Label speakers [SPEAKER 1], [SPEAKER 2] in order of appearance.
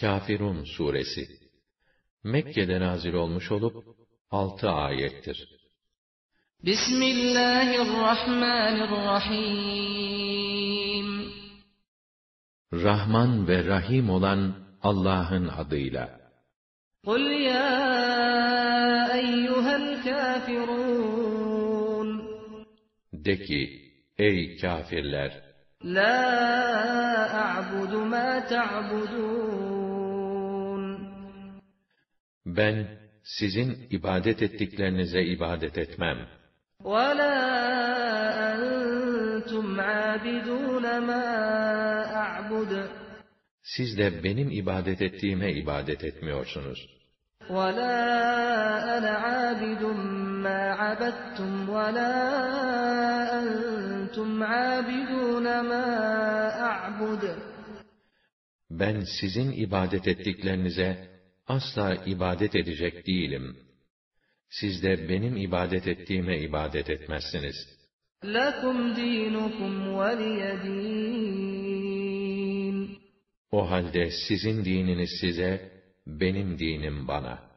[SPEAKER 1] Kafirun suresi Mekke'de nazil olmuş olup 6 ayettir.
[SPEAKER 2] Bismillahirrahmanirrahim
[SPEAKER 1] Rahman ve Rahim olan Allah'ın adıyla.
[SPEAKER 2] Kul ya eyyuhel kafirun
[SPEAKER 1] De ki, ey kafirler!
[SPEAKER 2] La a'budu ma ta'budun
[SPEAKER 1] Ben sizin ibadet ettiklerinize ibadet etmem.
[SPEAKER 2] وَلَا أَنْتُمْ عَابِدُونَ مَا أَعْبُدُ
[SPEAKER 1] Siz de benim ibadet ettiğime ibadet etmiyorsunuz.
[SPEAKER 2] وَلَا أَنَا عَابِدٌ مَا عَبَدتُّمْ وَلَا أَنْتُمْ عَابِدُونَ مَا أَعْبُدُ
[SPEAKER 1] Ben sizin ibadet ettiklerinize asla ibadet edecek değilim. Siz de benim ibadet ettiğime ibadet etmezsiniz.
[SPEAKER 2] لَكُمْ دِينُكُمْ وَلِيَ دِينِ
[SPEAKER 1] O halde sizin dininiz size, benim dinim bana.